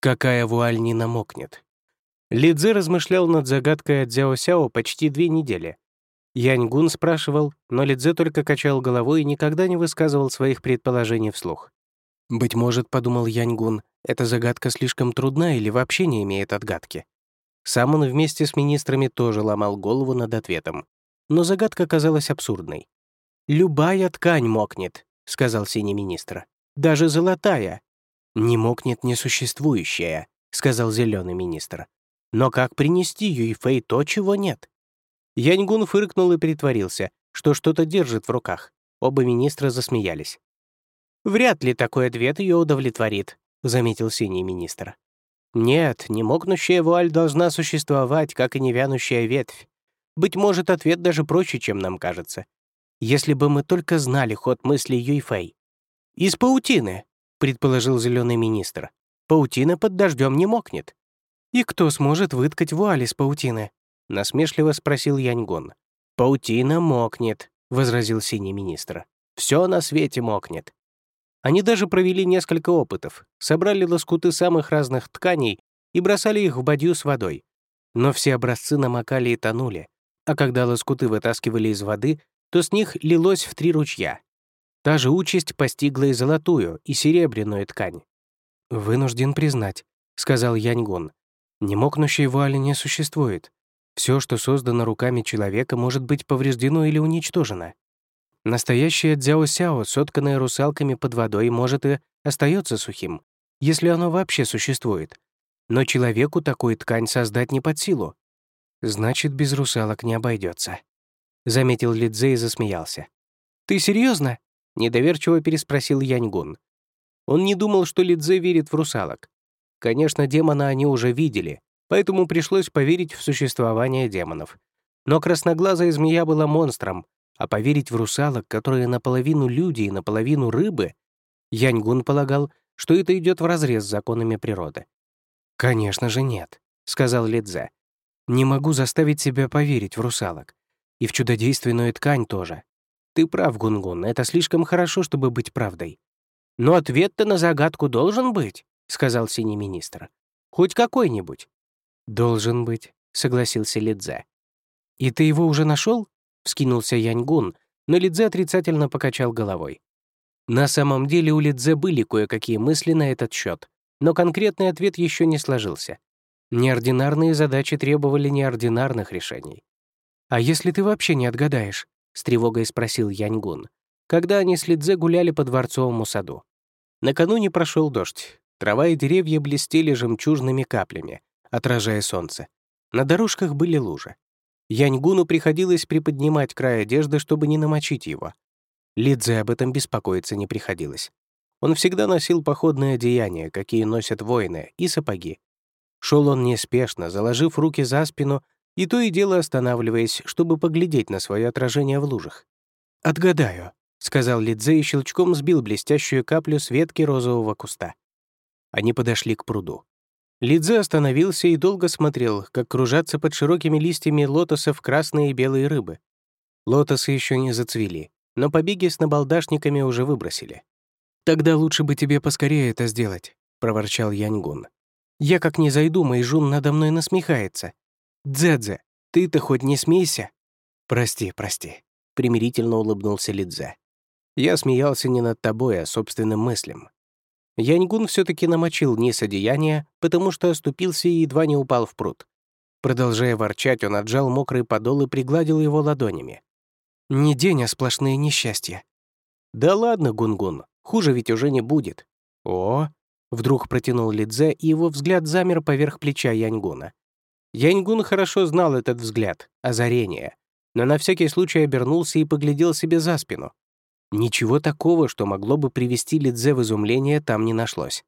Какая вуаль не намокнет? Лидзе размышлял над загадкой от Зяо Сяо почти две недели. Яньгун спрашивал, но Лидзе только качал головой и никогда не высказывал своих предположений вслух. «Быть может, — подумал Яньгун, — эта загадка слишком трудна или вообще не имеет отгадки». Сам он вместе с министрами тоже ломал голову над ответом. Но загадка казалась абсурдной. «Любая ткань мокнет», — сказал синий министр. «Даже золотая». «Не мокнет несуществующая», — сказал зеленый министр. «Но как принести Юйфэй то, чего нет?» Яньгун фыркнул и притворился, что что-то держит в руках. Оба министра засмеялись. «Вряд ли такой ответ ее удовлетворит», — заметил синий министр. «Нет, немокнущая вуаль должна существовать, как и невянущая ветвь. Быть может, ответ даже проще, чем нам кажется. Если бы мы только знали ход мысли Юйфэй. «Из паутины», — предположил зеленый министр. «Паутина под дождем не мокнет». «И кто сможет выткать вуаль из паутины?» — насмешливо спросил Яньгон. «Паутина мокнет», — возразил синий министр. «Все на свете мокнет. Они даже провели несколько опытов, собрали лоскуты самых разных тканей и бросали их в бадью с водой. Но все образцы намокали и тонули, а когда лоскуты вытаскивали из воды, то с них лилось в три ручья. Та же участь постигла и золотую, и серебряную ткань. «Вынужден признать», — сказал Яньгун, «немокнущей вуали не существует. Все, что создано руками человека, может быть повреждено или уничтожено. Настоящее дзяо-сяо, сотканное русалками под водой, может и остается сухим, если оно вообще существует. Но человеку такую ткань создать не под силу. Значит, без русалок не обойдется. Заметил Лидзе и засмеялся. «Ты серьезно? Недоверчиво переспросил Яньгун. Он не думал, что Лидзе верит в русалок. Конечно, демона они уже видели, поэтому пришлось поверить в существование демонов. Но красноглазая змея была монстром, а поверить в русалок, которые наполовину люди и наполовину рыбы, Яньгун полагал, что это идет вразрез с законами природы. «Конечно же нет», — сказал Лидзе. «Не могу заставить себя поверить в русалок. И в чудодейственную ткань тоже. Ты прав, Гунгун, это слишком хорошо, чтобы быть правдой. Но ответ-то на загадку должен быть», — сказал синий министр. «Хоть какой-нибудь». «Должен быть», — согласился Лидзе. «И ты его уже нашел? — вскинулся Яньгун, но Лидзе отрицательно покачал головой. На самом деле у Лидзе были кое-какие мысли на этот счет, но конкретный ответ еще не сложился. Неординарные задачи требовали неординарных решений. «А если ты вообще не отгадаешь?» — с тревогой спросил Яньгун, когда они с Лидзе гуляли по дворцовому саду. Накануне прошел дождь. Трава и деревья блестели жемчужными каплями, отражая солнце. На дорожках были лужи. Яньгуну приходилось приподнимать край одежды, чтобы не намочить его. Лидзе об этом беспокоиться не приходилось. Он всегда носил походные одеяния, какие носят воины, и сапоги. Шел он неспешно, заложив руки за спину и то и дело останавливаясь, чтобы поглядеть на свое отражение в лужах. «Отгадаю», — сказал Лидзе и щелчком сбил блестящую каплю с ветки розового куста. Они подошли к пруду. Лидзе остановился и долго смотрел, как кружатся под широкими листьями лотосов красные и белые рыбы. Лотосы еще не зацвели, но побеги с набалдашниками уже выбросили. «Тогда лучше бы тебе поскорее это сделать», — проворчал Яньгун. «Я как не зайду, Мэйжун надо мной насмехается. Дзэдзе, ты-то хоть не смейся». «Прости, прости», — примирительно улыбнулся Лидзе. «Я смеялся не над тобой, а собственным мыслям. Яньгун все-таки намочил низ одеяния, потому что оступился и едва не упал в пруд. Продолжая ворчать, он отжал мокрый подол и пригладил его ладонями. «Не день, а сплошные несчастья». «Да ладно, Гунгун, хуже ведь уже не будет». «О!» — вдруг протянул Лидзе, и его взгляд замер поверх плеча Яньгуна. Яньгун хорошо знал этот взгляд, озарение, но на всякий случай обернулся и поглядел себе за спину. Ничего такого, что могло бы привести Лидзе в изумление, там не нашлось.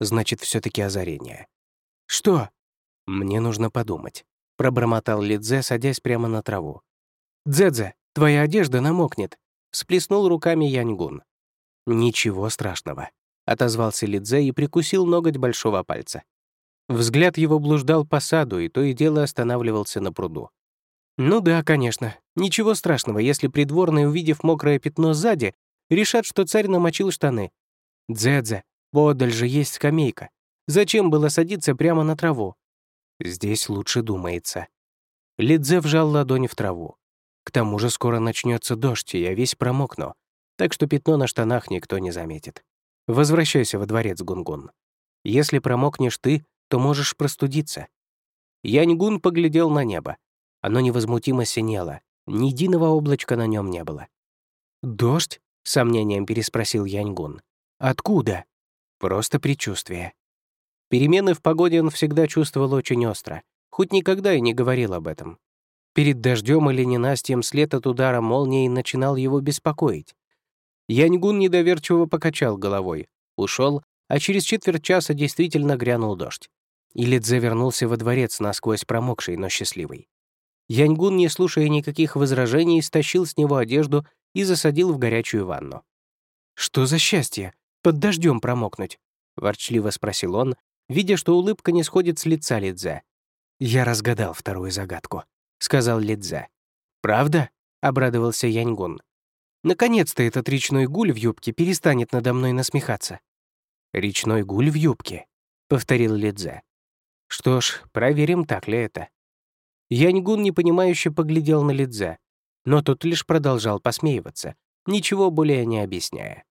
Значит, все таки озарение. «Что?» «Мне нужно подумать», — пробормотал Лидзе, садясь прямо на траву. «Дзэдзе, твоя одежда намокнет», — всплеснул руками Яньгун. «Ничего страшного», — отозвался Лидзе и прикусил ноготь большого пальца. Взгляд его блуждал по саду, и то и дело останавливался на пруду. Ну да, конечно. Ничего страшного, если придворные, увидев мокрое пятно сзади, решат, что царь намочил штаны. Дзэдзе, подаль же есть скамейка. Зачем было садиться прямо на траву? Здесь лучше думается. Лидзе вжал ладони в траву. К тому же скоро начнется дождь, и я весь промокну, так что пятно на штанах никто не заметит. Возвращайся во дворец, Гунгун. Если промокнешь ты, то можешь простудиться. Яньгун поглядел на небо. Оно невозмутимо синело, ни единого облачка на нем не было. «Дождь?» — сомнением переспросил Яньгун. «Откуда?» «Просто предчувствие». Перемены в погоде он всегда чувствовал очень остро, хоть никогда и не говорил об этом. Перед дождем или ненастьем след от удара молнии начинал его беспокоить. Яньгун недоверчиво покачал головой, ушел, а через четверть часа действительно грянул дождь. И Лидзе вернулся во дворец, насквозь промокший, но счастливый. Яньгун, не слушая никаких возражений, стащил с него одежду и засадил в горячую ванну. «Что за счастье? Под дождем промокнуть?» — ворчливо спросил он, видя, что улыбка не сходит с лица Лидзе. «Я разгадал вторую загадку», — сказал Лидзе. «Правда?» — обрадовался Яньгун. «Наконец-то этот речной гуль в юбке перестанет надо мной насмехаться». «Речной гуль в юбке», — повторил Лидзе. «Что ж, проверим, так ли это». Яньгун непонимающе поглядел на Лидзе, но тот лишь продолжал посмеиваться, ничего более не объясняя.